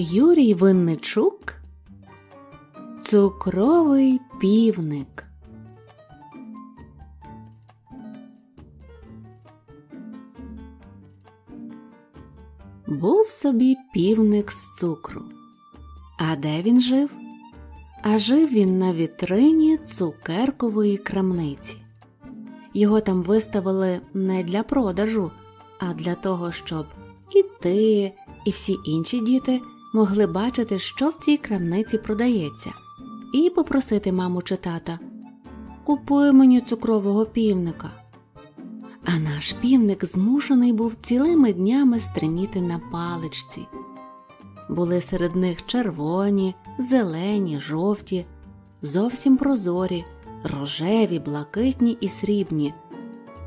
Юрій Винничук Цукровий півник. Був собі півник з цукру. А де він жив? А жив він на вітрині цукеркової крамниці. Його там виставили не для продажу, а для того, щоб і ти, і всі інші діти могли бачити, що в цій крамниці продається, і попросити маму чи тата Купуй мені цукрового півника. А наш півник змушений був цілими днями стриміти на паличці. Були серед них червоні, зелені, жовті, зовсім прозорі, рожеві, блакитні і срібні,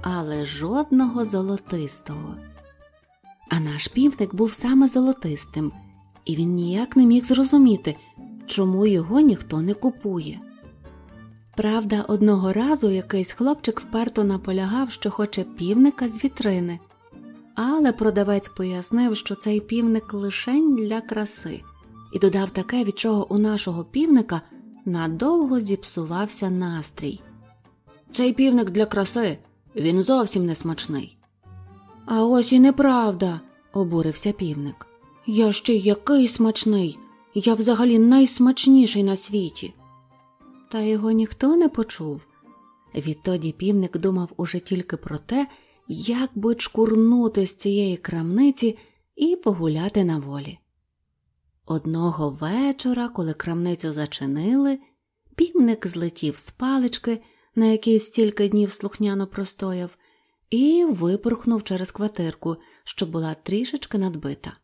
але жодного золотистого. А наш півник був саме золотистим, і він ніяк не міг зрозуміти, чому його ніхто не купує. Правда, одного разу якийсь хлопчик вперто наполягав, що хоче півника з вітрини, але продавець пояснив, що цей півник лишень для краси, і додав таке, від чого у нашого півника надовго зіпсувався настрій. Цей півник для краси, він зовсім не смачний. А ось і неправда, обурився півник. Я ще який смачний, я взагалі найсмачніший на світі. Та його ніхто не почув. Відтоді півник думав уже тільки про те, як би чкурнути з цієї крамниці і погуляти на волі. Одного вечора, коли крамницю зачинили, півник злетів з палички, на якій стільки днів слухняно простояв, і випорхнув через квартирку, що була трішечки надбита.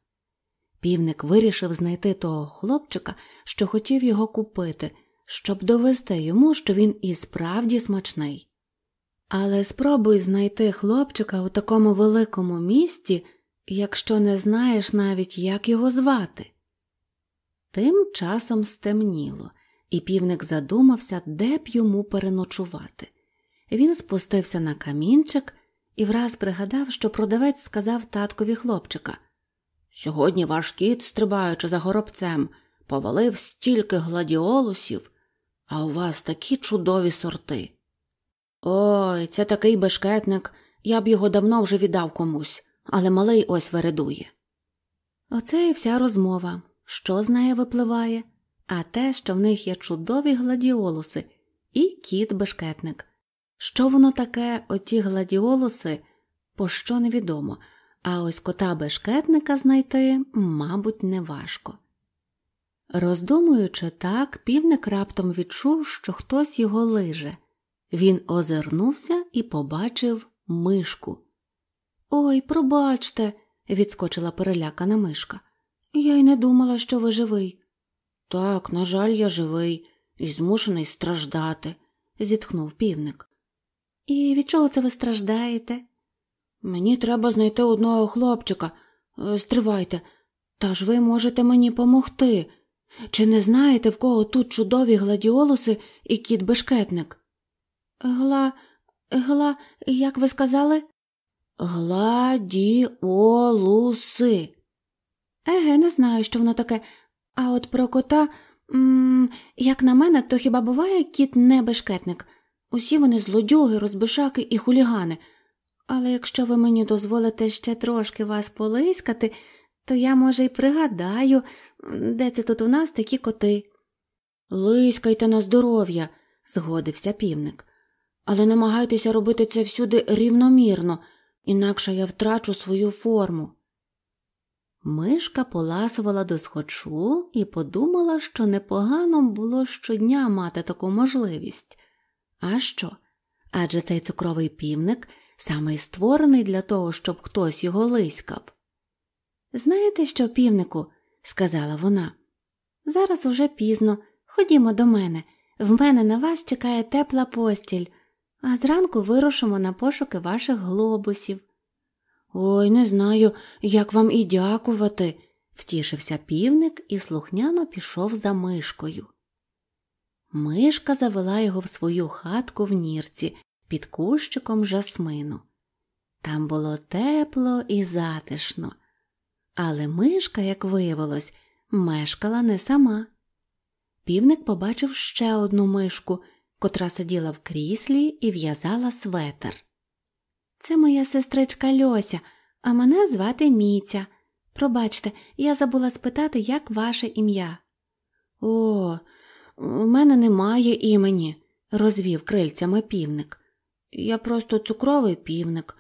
Півник вирішив знайти того хлопчика, що хотів його купити, щоб довести йому, що він і справді смачний. Але спробуй знайти хлопчика у такому великому місті, якщо не знаєш навіть, як його звати. Тим часом стемніло, і півник задумався, де б йому переночувати. Він спустився на камінчик і враз пригадав, що продавець сказав таткові хлопчика Сьогодні ваш кіт, стрибаючи за горобцем, повалив стільки гладіолусів, а у вас такі чудові сорти. Ой, це такий бешкетник, я б його давно вже віддав комусь, але малий ось вередує. Оце і вся розмова. Що з неї випливає? А те, що в них є чудові гладіолуси і кіт бешкетник. Що воно таке, оті гладіолуси, пощо невідомо, а ось кота бешкетника знайти, мабуть, неважко. Роздумуючи так, півник раптом відчув, що хтось його лиже. Він озирнувся і побачив мишку. Ой, пробачте, відскочила перелякана мишка. Я й не думала, що ви живий. Так, на жаль, я живий і змушений страждати, зітхнув півник. І від чого це ви страждаєте? Мені треба знайти одного хлопчика. Е, стривайте, та ж ви можете мені помогти. Чи не знаєте, в кого тут чудові гладіолуси і кіт бешкетник? Гла, гла, як ви сказали? Гладіолуси. Еге, не знаю, що воно таке. А от про кота, м як на мене, то хіба буває кіт не бешкетник? Усі вони злодюги, розбишаки і хулігани. Але якщо ви мені дозволите ще трошки вас полискати, то я, може, й пригадаю, де це тут у нас такі коти. Лискайте на здоров'я, згодився півник, але намагайтеся робити це всюди рівномірно, інакше я втрачу свою форму. Мишка поласувала до схочу і подумала, що непогано було щодня мати таку можливість. А що? Адже цей цукровий півник саме й створений для того, щоб хтось його лиськав. Знаєте що, півнику, сказала вона, зараз уже пізно, ходімо до мене, в мене на вас чекає тепла постіль, а зранку вирушимо на пошуки ваших глобусів. Ой, не знаю, як вам і дякувати, втішився півник і слухняно пішов за мишкою. Мишка завела його в свою хатку в нірці під кущиком жасмину. Там було тепло і затишно, але мишка, як виявилось, мешкала не сама. Півник побачив ще одну мишку, котра сиділа в кріслі і в'язала светер. Це моя сестричка Льося, а мене звати Міця. Пробачте, я забула спитати, як ваше ім'я. О, у мене немає імені, розвів крильцями півник. Я просто цукровий півник.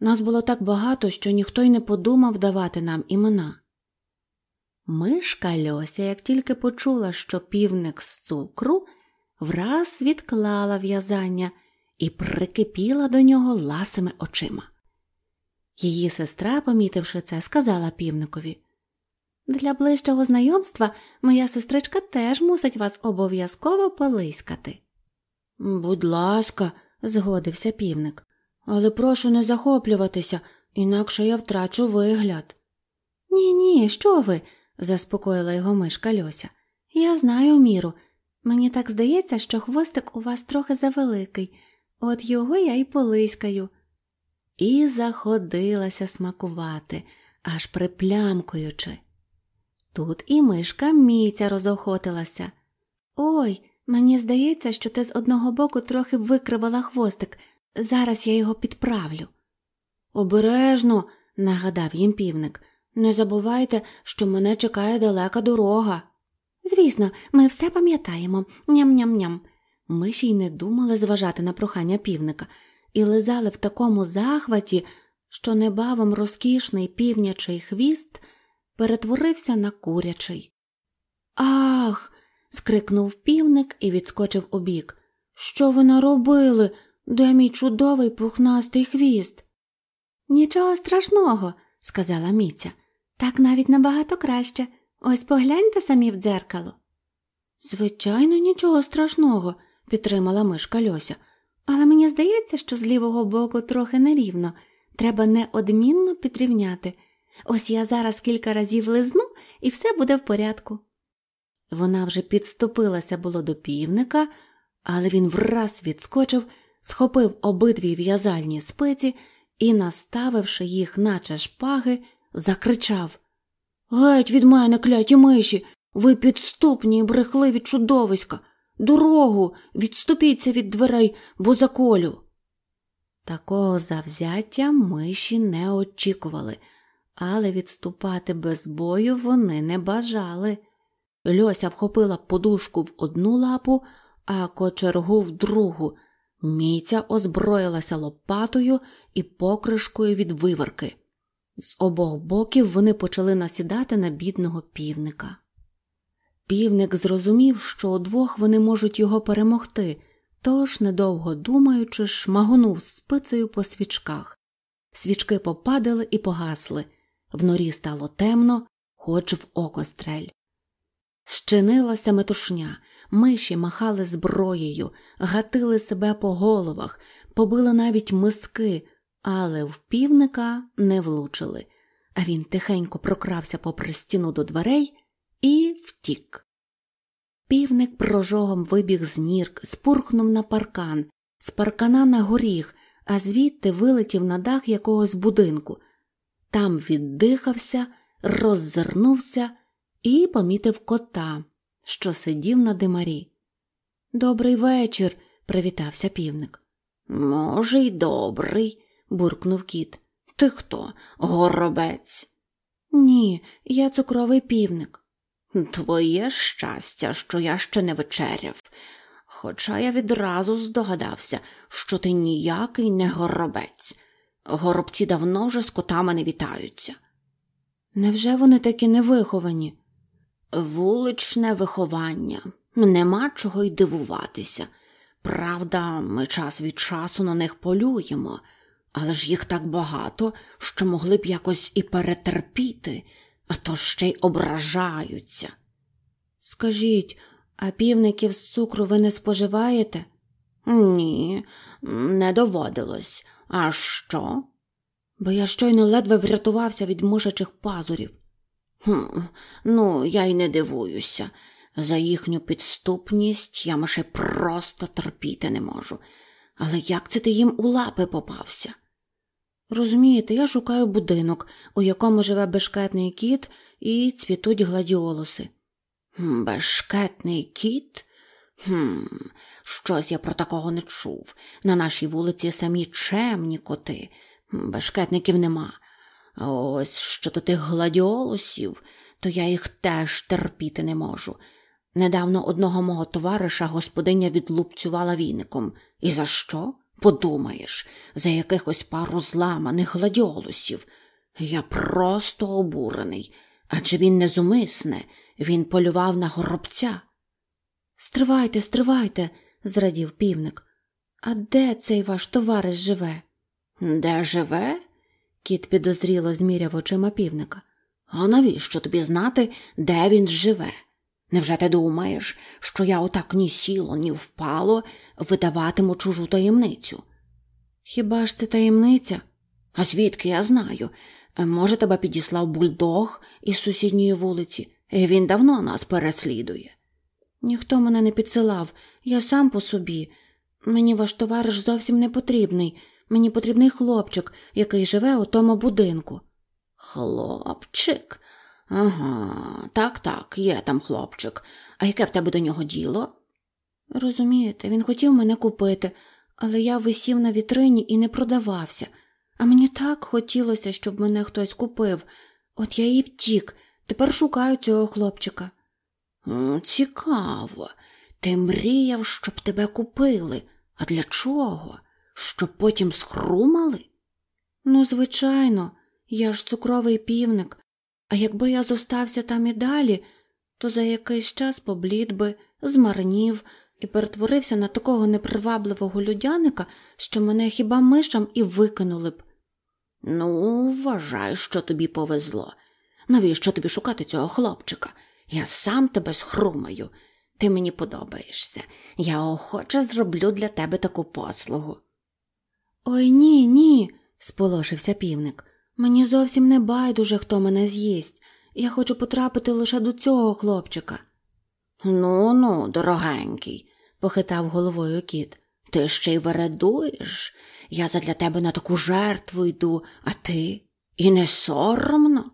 Нас було так багато, що ніхто й не подумав давати нам імена. Мишка Льося, як тільки почула, що півник з цукру, враз відклала в'язання і прикипіла до нього ласими очима. Її сестра, помітивши це, сказала півникові Для ближчого знайомства моя сестричка теж мусить вас обов'язково полискати. Будь ласка, згодився півник, але прошу не захоплюватися, інакше я втрачу вигляд. Ні, ні, що ви? заспокоїла його мишка Льося. Я знаю міру. Мені так здається, що хвостик у вас трохи завеликий, от його я й полискаю. І заходилася смакувати, аж приплямкуючи. Тут і мишка міця розохотилася. Ой, мені здається, що ти з одного боку трохи викривала хвостик. Зараз я його підправлю. Обережно, нагадав їм півник, не забувайте, що мене чекає далека дорога. Звісно, ми все пам'ятаємо ням-ням-ням. Миші й не думали зважати на прохання півника і лизали в такому захваті, що небавом розкішний півнячий хвіст перетворився на курячий. Ах. Скрикнув півник і відскочив убік. Що ви наробили? Де мій чудовий пухнастий хвіст? Нічого страшного, сказала Міця. Так навіть набагато краще. Ось погляньте самі в дзеркало. Звичайно, нічого страшного, підтримала мишка Льося, але мені здається, що з лівого боку трохи нерівно. Треба неодмінно підрівняти. Ось я зараз кілька разів лизну, і все буде в порядку. Вона вже підступилася було до півника, але він враз відскочив, схопив обидві в'язальні спиці і, наставивши їх, наче шпаги, закричав Геть від мене, кляті миші, ви підступні і брехливі чудовиська. Дорогу, відступіться від дверей, бо заколю. Такого завзяття миші не очікували, але відступати без бою вони не бажали. Льося вхопила подушку в одну лапу, а кочергу в другу. Міця озброїлася лопатою і покришкою від виварки. З обох боків вони почали насідати на бідного півника. Півник зрозумів, що удвох вони можуть його перемогти, тож, недовго думаючи, шмагонув спицею по свічках. Свічки попадали і погасли, в норі стало темно, хоч в око стрель. Щинилася метушня, миші махали зброєю, гатили себе по головах, побили навіть миски, але в півника не влучили, а він тихенько прокрався попри стіну до дверей і втік. Півник прожогом вибіг з нірк, спурхнув на паркан, з паркана на горіх, а звідти вилетів на дах якогось будинку. Там віддихався, роззирнувся і помітив кота, що сидів на димарі. Добрий вечір, привітався півник. Може, й добрий, буркнув кіт. Ти хто? Горобець? Ні, я цукровий півник. Твоє щастя, що я ще не вечеряв, хоча я відразу здогадався, що ти ніякий не горобець. Горобці давно вже з котами не вітаються. Невже вони такі невиховані? Вуличне виховання, нема чого й дивуватися. Правда, ми час від часу на них полюємо, але ж їх так багато, що могли б якось і перетерпіти, а то ще й ображаються. Скажіть, а півників з цукру ви не споживаєте? Ні, не доводилось. А що? Бо я щойно ледве врятувався від мишачих пазурів. «Хм, Ну, я й не дивуюся. За їхню підступність я мише просто терпіти не можу. Але як це ти їм у лапи попався? Розумієте, я шукаю будинок, у якому живе бешкетний кіт і цвітуть гладіолуси. Бешкетний кіт? Хм, щось я про такого не чув. На нашій вулиці самі чемні коти, бешкетників нема. Ось щодо тих гладіолусів, то я їх теж терпіти не можу. Недавно одного мого товариша господиня відлупцювала віником. І за що? Подумаєш, за якихось пару зламаних гладіолусів. Я просто обурений, адже він не зумисне, він полював на горобця. Стривайте, стривайте, зрадів півник. А де цей ваш товариш живе? Де живе? Кіт підозріло зміряв очима півника. А навіщо тобі знати, де він живе? Невже ти думаєш, що я отак ні сіло, ні впало видаватиму чужу таємницю? Хіба ж це таємниця? А звідки я знаю? Може, тебе підіслав бульдог із сусідньої вулиці, він давно нас переслідує. Ніхто мене не підсилав, я сам по собі. Мені ваш товариш зовсім не потрібний. Мені потрібний хлопчик, який живе у тому будинку. Хлопчик? Ага, так, так, є там хлопчик. А яке в тебе до нього діло? Розумієте, він хотів мене купити, але я висів на вітрині і не продавався. А мені так хотілося, щоб мене хтось купив. От я і втік, тепер шукаю цього хлопчика. Цікаво. Ти мріяв, щоб тебе купили. А для чого? Щоб потім схрумали? Ну, звичайно, я ж цукровий півник, а якби я зостався там і далі, то за якийсь час поблід би, змарнів і перетворився на такого непривабливого людяника, що мене хіба мишам і викинули б. Ну, вважай, що тобі повезло. Навіщо тобі шукати цього хлопчика? Я сам тебе схрумаю. Ти мені подобаєшся. Я охоче зроблю для тебе таку послугу. Ой ні, ні, сполошився півник. Мені зовсім не байдуже, хто мене з'їсть. Я хочу потрапити лише до цього хлопчика. Ну ну, дорогенький, похитав головою кіт. Ти ще й вередуєш. Я задля тебе на таку жертву йду, а ти? І не соромно?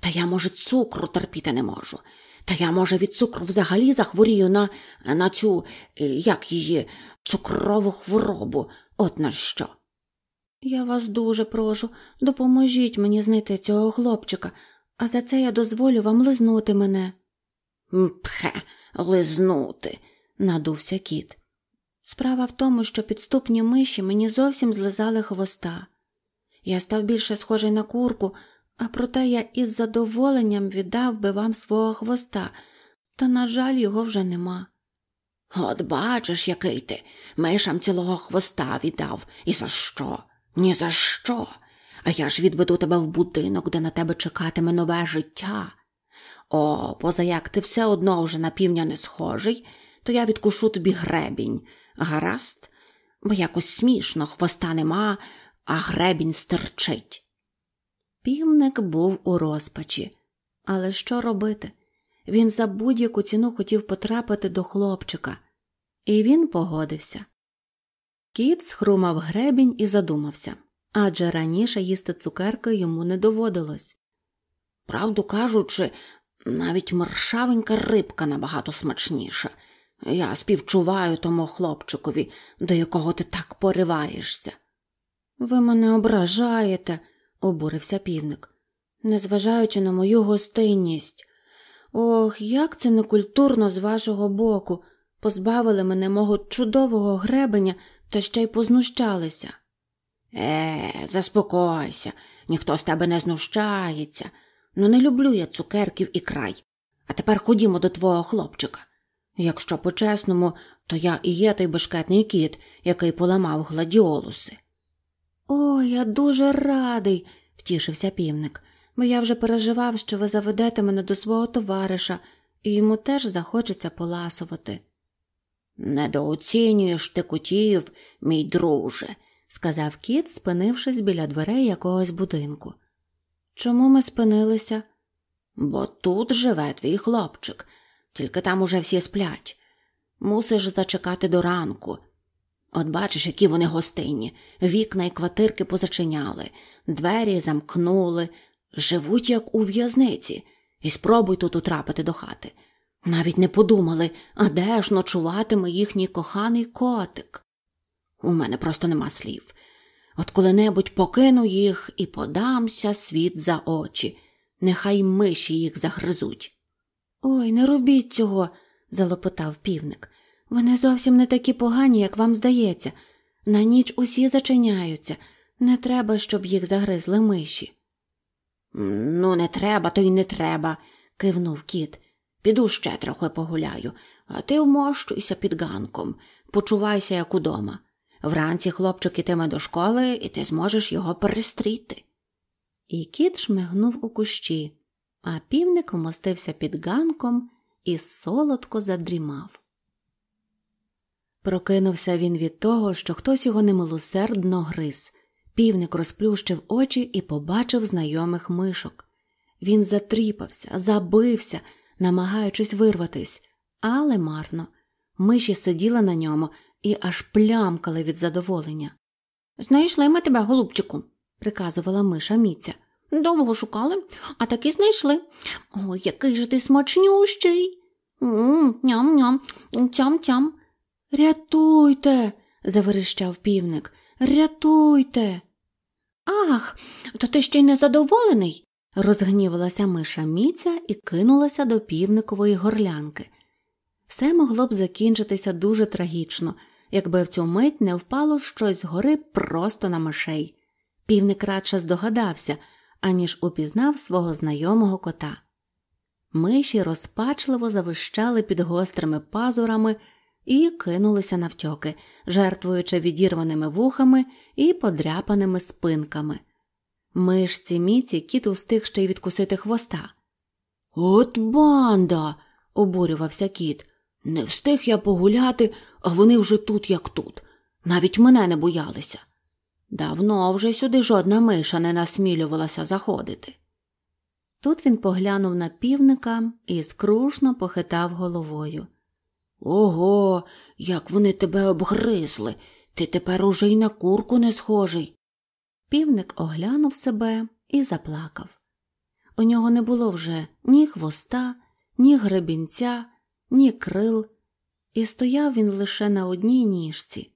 Та я, може, цукру терпіти не можу. Та я, може, від цукру взагалі захворію на на цю, як її, цукрову хворобу, от на що. Я вас дуже прошу, допоможіть мені знайти цього хлопчика, а за це я дозволю вам лизнути мене. Пхе, лизнути, надувся кіт. Справа в тому, що підступні миші мені зовсім злизали хвоста. Я став більше схожий на курку, а проте я із задоволенням віддав би вам свого хвоста, та, на жаль, його вже нема. От бачиш, який ти, мишам цілого хвоста віддав. І за що? Ні за що. А я ж відведу тебе в будинок, де на тебе чекатиме нове життя. О, поза як ти все одно вже на півня не схожий, то я відкушу тобі гребінь. Гаразд, бо якось смішно, хвоста нема, а гребінь стерчить. Півник був у розпачі, але що робити? Він за будь-яку ціну хотів потрапити до хлопчика, і він погодився. Кіт схрумав гребінь і задумався адже раніше їсти цукерки йому не доводилось. Правду кажучи, навіть маршавенька рибка набагато смачніша. Я співчуваю тому хлопчикові, до якого ти так пориваєшся. Ви мене ображаєте, обурився півник, незважаючи на мою гостинність. Ох, як це некультурно з вашого боку. Позбавили мене мого чудового гребеня та ще й познущалися. Е, заспокойся, ніхто з тебе не знущається. Ну, не люблю я цукерків і край. А тепер ходімо до твого хлопчика. Якщо по-чесному, то я і є той бешкетний кіт, який поламав гладіолуси. О, я дуже радий, втішився півник, бо я вже переживав, що ви заведете мене до свого товариша, і йому теж захочеться поласувати. Недооцінюєш ти котів, мій друже, сказав кіт, спинившись біля дверей якогось будинку. Чому ми спинилися? Бо тут живе твій хлопчик, тільки там уже всі сплять. Мусиш зачекати до ранку. От бачиш, які вони гостинні, вікна і квартирки позачиняли, двері замкнули, живуть, як у в'язниці, і спробуй тут утрапити до хати. Навіть не подумали, а де ж ночуватиме їхній коханий котик. У мене просто нема слів. От коли-небудь покину їх і подамся світ за очі, нехай миші їх загризуть. Ой, не робіть цього, залопотав півник. Вони зовсім не такі погані, як вам здається. На ніч усі зачиняються. Не треба, щоб їх загризли миші. Ну, не треба, то й не треба, кивнув кіт. Піду ще трохи погуляю, а ти вмощуйся під ганком, почувайся, як удома. Вранці хлопчик ітиме до школи, і ти зможеш його перестріти. І кіт шмигнув у кущі, а півник вмостився під ганком і солодко задрімав. Прокинувся він від того, що хтось його немилосердно гриз. Півник розплющив очі і побачив знайомих мишок. Він затріпався, забився, намагаючись вирватись, але марно. Миші сиділи на ньому і аж плямкали від задоволення. Знайшли ми тебе, голубчику, приказувала миша Міця. Довго шукали, а таки знайшли. Ой, який же ти смачнющий. Ням-ням, тям-тям. Рятуйте, заверещав півник. Рятуйте. Ах, то ти ще й незадоволений? Розгнівалася миша Міця і кинулася до півникової горлянки. Все могло б закінчитися дуже трагічно, якби в цю мить не впало щось згори просто на мишей. Півник радше здогадався, аніж упізнав свого знайомого кота. Миші розпачливо завищали під гострими пазурами і кинулися навтьоки, жертвуючи відірваними вухами і подряпаними спинками. Мишці міці кіт устиг ще й відкусити хвоста. От банда. обурювався кіт. Не встиг я погуляти, а вони вже тут, як тут. Навіть мене не боялися. Давно вже сюди жодна миша не насмілювалася заходити. Тут він поглянув на півника і скрушно похитав головою. Ого, як вони тебе обгризли. Ти тепер уже й на курку не схожий. Півник оглянув себе і заплакав. У нього не було вже ні хвоста, ні гребінця, ні крил, і стояв він лише на одній ніжці.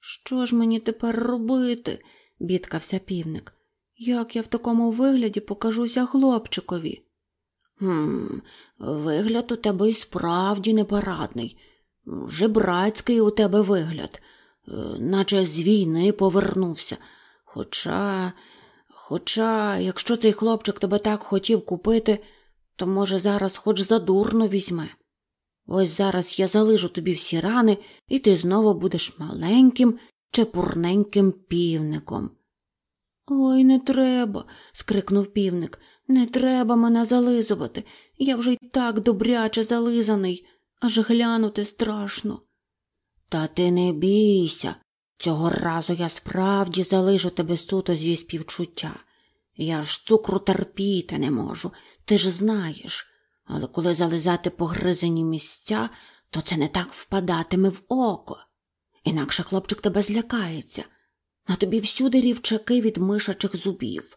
Що ж мені тепер робити? бідкався півник. Як я в такому вигляді покажуся хлопчикові? «Хм, Вигляд у тебе й справді непарадний. Жебрацький у тебе вигляд, е, наче з війни повернувся. Хоча, хоча, якщо цей хлопчик тебе так хотів купити, то, може, зараз хоч задурно візьме. Ось зараз я залижу тобі всі рани, і ти знову будеш маленьким, чепурненьким півником. Ой, не треба, скрикнув півник. Не треба мене зализувати. Я вже й так добряче зализаний, аж глянути страшно. Та ти не бійся. Цього разу я справді залижу тебе суто зі співчуття. Я ж цукру терпіти не можу, ти ж знаєш. Але коли зализати погризені місця, то це не так впадатиме в око. Інакше хлопчик тебе злякається. На тобі всюди рівчаки від мишачих зубів.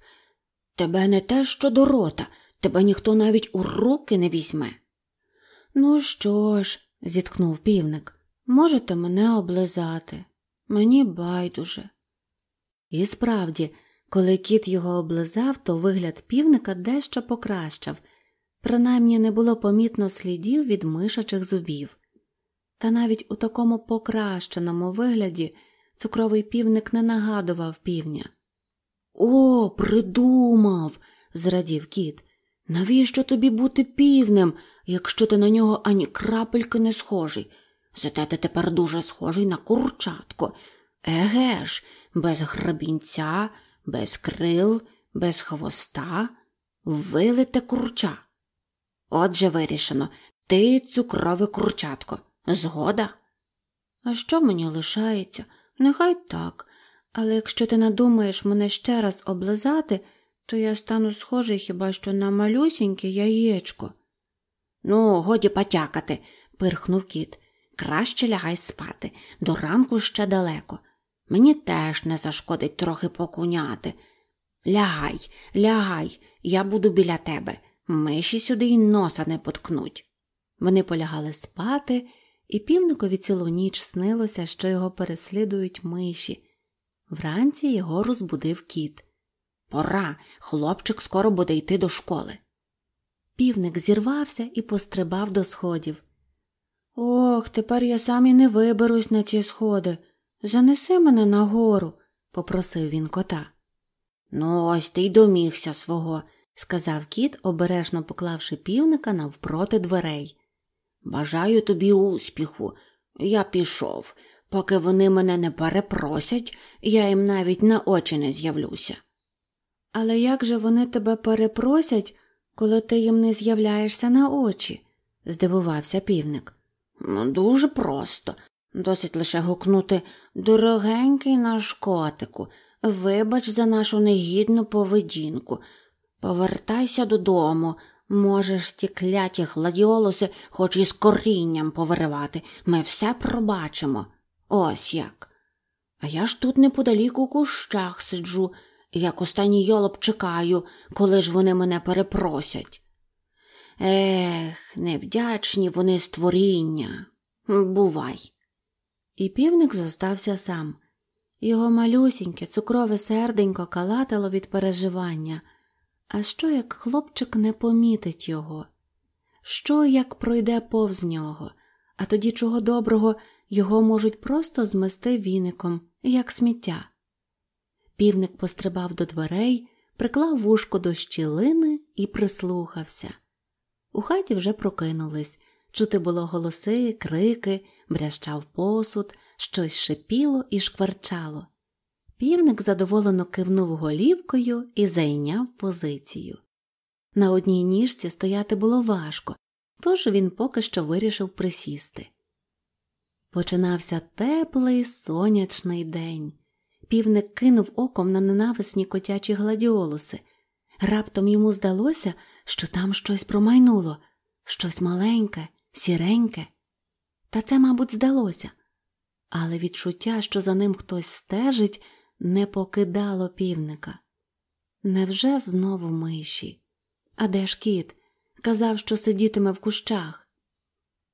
Тебе не те, що до рота, тебе ніхто навіть у руки не візьме. Ну що ж, зітхнув півник, можете мене облизати. Мені байдуже. І справді, коли кіт його облизав, то вигляд півника дещо покращав, принаймні не було помітно слідів від мишачих зубів. Та навіть у такому покращеному вигляді цукровий півник не нагадував півня. О, придумав, зрадів кіт. Навіщо тобі бути півнем, якщо ти на нього ані крапельки не схожий? Зате ти тепер дуже схожий на курчатко. Еге ж, без грабінця, без крил, без хвоста, вилите курча. Отже, вирішено, ти цукрове курчатко. Згода? А що мені лишається? Нехай так. Але якщо ти надумаєш мене ще раз облизати, то я стану схожий хіба що на малюсіньке яєчко. Ну, годі потякати, пирхнув кіт. Краще лягай спати, до ранку ще далеко. Мені теж не зашкодить трохи покуняти. Лягай, лягай, я буду біля тебе. Миші сюди й носа не поткнуть. Вони полягали спати, і півникові цілу ніч снилося, що його переслідують миші. Вранці його розбудив кіт. Пора, хлопчик скоро буде йти до школи. Півник зірвався і пострибав до сходів. Ох, тепер я сам і не виберусь на ці сходи. Занеси мене нагору, попросив він кота. Ну, ось ти й домігся свого, сказав кіт, обережно поклавши півника навпроти дверей. Бажаю тобі успіху. Я пішов. Поки вони мене не перепросять, я їм навіть на очі не з'явлюся. Але як же вони тебе перепросять, коли ти їм не з'являєшся на очі? здивувався півник. Ну, дуже просто. Досить лише гукнути дорогенький наш котику, вибач за нашу негідну поведінку. Повертайся додому, можеш ті кляті гладіолуси хоч із корінням повиривати. Ми все пробачимо. Ось як. А я ж тут неподалік у кущах сиджу, як останній йолоп чекаю, коли ж вони мене перепросять. Ех, невдячні вони створіння. Бувай. І півник зостався сам. Його малюсіньке, цукрове серденько калатало від переживання. А що, як хлопчик не помітить його? Що, як пройде повз нього, а тоді, чого доброго, його можуть просто змести віником, як сміття. Півник пострибав до дверей, приклав вушко до щілини і прислухався. У хаті вже прокинулись, чути було голоси, крики, брящав посуд, щось шипіло і шкварчало. Півник задоволено кивнув голівкою і зайняв позицію. На одній ніжці стояти було важко, тож він поки що вирішив присісти. Починався теплий сонячний день. Півник кинув оком на ненависні котячі гладіолуси. Раптом йому здалося, що там щось промайнуло, щось маленьке, сіреньке. Та це, мабуть, здалося. Але відчуття, що за ним хтось стежить, не покидало півника. Невже знову миші? А де ж кіт? Казав, що сидітиме в кущах.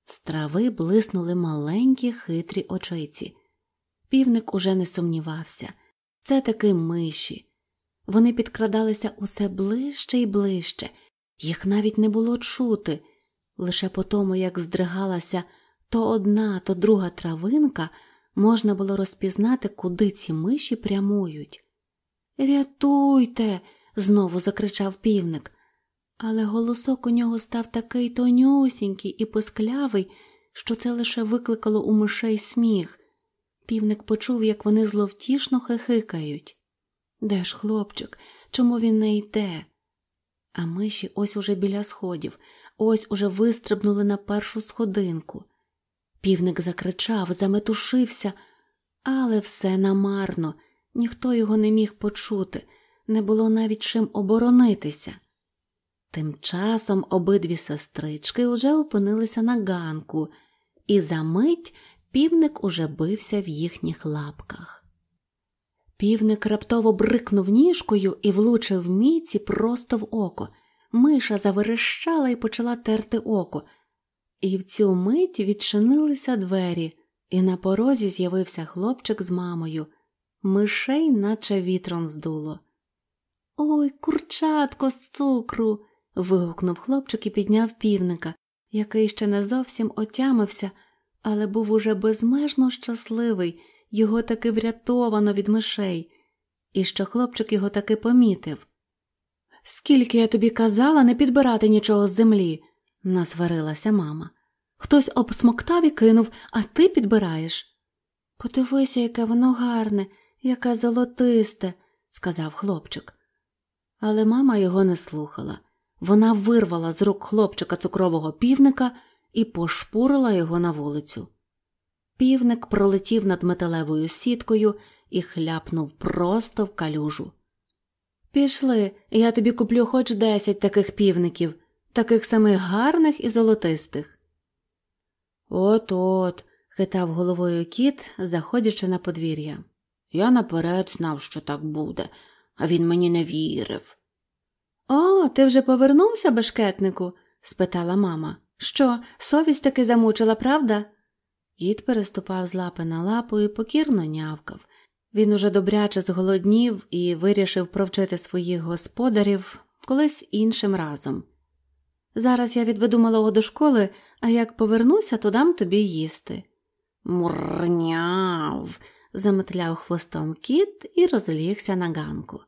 З трави блиснули маленькі хитрі очиці. Півник уже не сумнівався це таки миші. Вони підкрадалися усе ближче і ближче, їх навіть не було чути. Лише по тому, як здригалася то одна, то друга травинка, можна було розпізнати, куди ці миші прямують. Рятуйте. знову закричав півник. Але голосок у нього став такий тонюсінький і писклявий, що це лише викликало у мишей сміх. Півник почув, як вони зловтішно хихикають. Де ж хлопчик? Чому він не йде? А миші ось уже біля сходів, ось уже вистрибнули на першу сходинку. Півник закричав, заметушився, але все намарно, ніхто його не міг почути, не було навіть чим оборонитися. Тим часом обидві сестрички уже опинилися на ганку, і за мить півник уже бився в їхніх лапках. Півник раптово брикнув ніжкою і влучив міці просто в око. Миша заверещала і почала терти око. І в цю мить відчинилися двері, і на порозі з'явився хлопчик з мамою. Мишей, наче вітром здуло. Ой, курчатко з цукру. вигукнув хлопчик і підняв півника, який ще не зовсім отямився, але був уже безмежно щасливий, його таки врятовано від мишей, і що хлопчик його таки помітив. Скільки я тобі казала не підбирати нічого з землі, насварилася мама. Хтось обсмоктав і кинув, а ти підбираєш. Подивися, яке воно гарне, яке золотисте, сказав хлопчик. Але мама його не слухала. Вона вирвала з рук хлопчика цукрового півника і пошпурила його на вулицю. Півник пролетів над металевою сіткою і хляпнув просто в калюжу. Пішли, я тобі куплю хоч десять таких півників, таких самих гарних і золотистих. От от, хитав головою кіт, заходячи на подвір'я. Я наперед знав, що так буде. а він мені не вірив. О, ти вже повернувся, бешкетнику? спитала мама. Що, совість таки замучила, правда? Кіт переступав з лапи на лапу і покірно нявкав. Він уже добряче зголоднів і вирішив провчити своїх господарів колись іншим разом. Зараз я відведу малого до школи, а як повернуся, то дам тобі їсти. Мурняв. заметляв хвостом кіт і розлігся на ганку.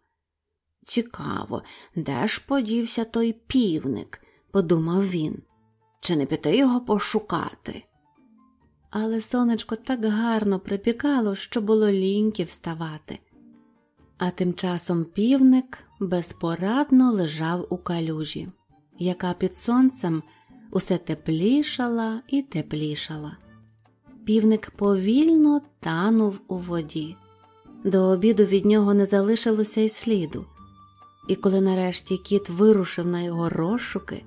Цікаво, де ж подівся той півник, подумав він. Чи не піти його пошукати? Але сонечко так гарно припікало, що було ліньки вставати. А тим часом півник безпорадно лежав у калюжі, яка під сонцем усе теплішала і теплішала. Півник повільно танув у воді. До обіду від нього не залишилося й сліду, і коли нарешті кіт вирушив на його розшуки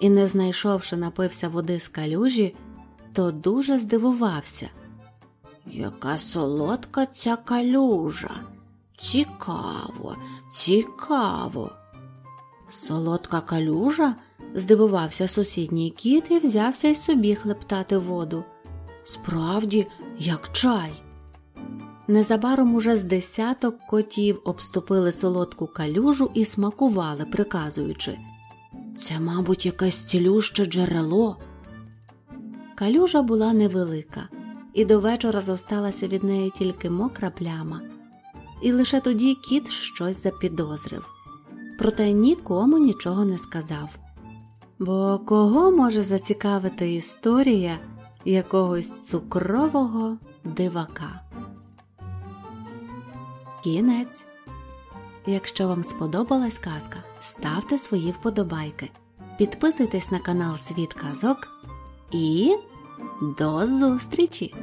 і, не знайшовши, напився води з калюжі, то дуже здивувався. Яка солодка ця калюжа. Цікаво, цікаво. Солодка калюжа? здивувався сусідній кіт і взявся й собі хлептати воду. Справді, як чай. Незабаром уже з десяток котів обступили солодку калюжу і смакували, приказуючи Це, мабуть, якесь цілюще джерело. Калюжа була невелика, і до вечора зосталася від неї тільки мокра пляма. І лише тоді кіт щось запідозрив, проте нікому нічого не сказав. Бо кого може зацікавити історія якогось цукрового дивака? Кінець. Якщо вам сподобалась казка, ставте свої вподобайки, підписуйтесь на канал Світ Казок і до зустрічі!